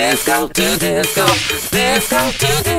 disco, to disco, disco to disco,